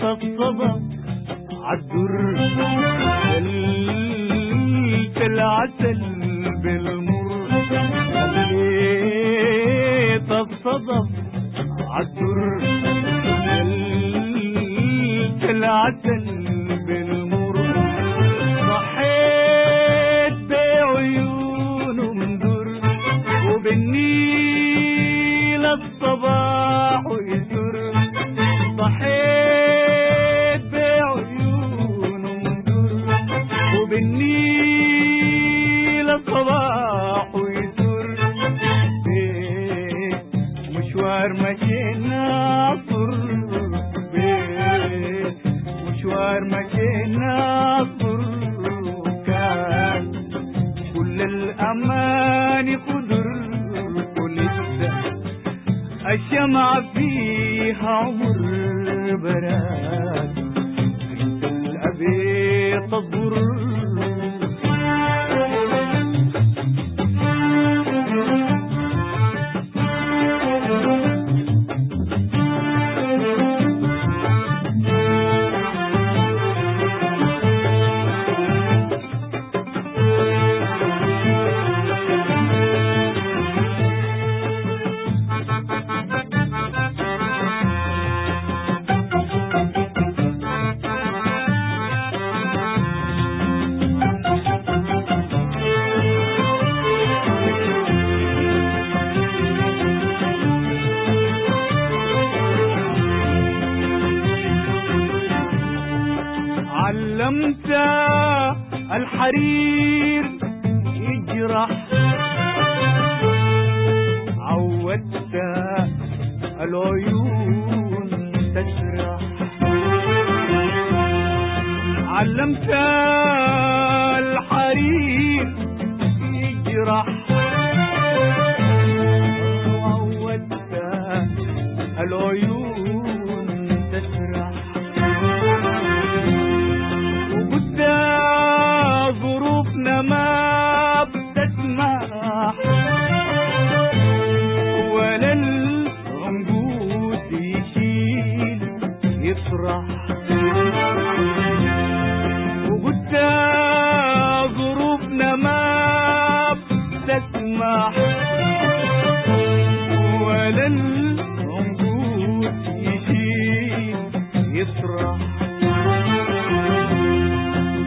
طبطبة عالدر جلت العسل بالمر. ليه طبطبة عالدر جلت العسل الشمع فيها عمر براد الأبي تصبر علمت الحرير يجرح. عودت العيون تسرح. علمت الحرير يجرح.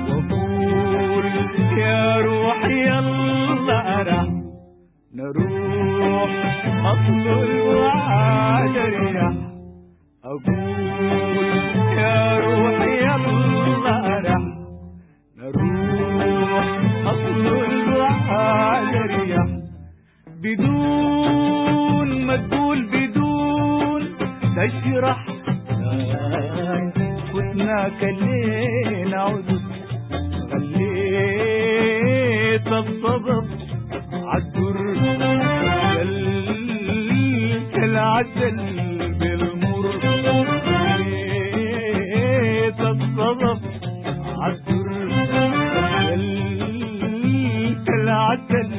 وقول يا روح يلا أرح نروح الوعد ريح أقول تشرح فتنا كلينا عذر خليت الصدف عالدر العسل بالمر. خليت الصدف عالدر العسل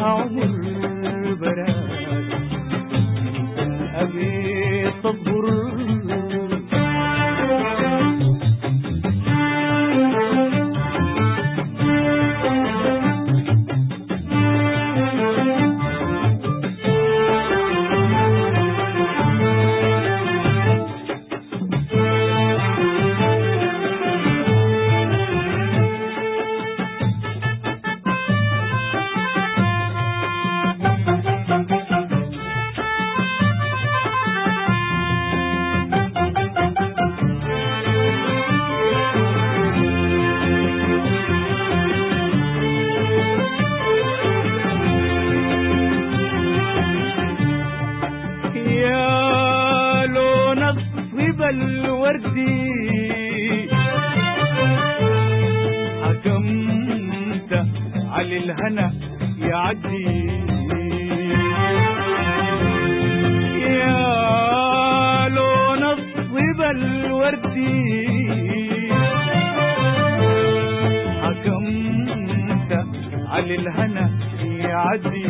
فيها الوردي حكمت على الهنا يعدي يا لو نصب الوردي حكمت على الهنا يعدي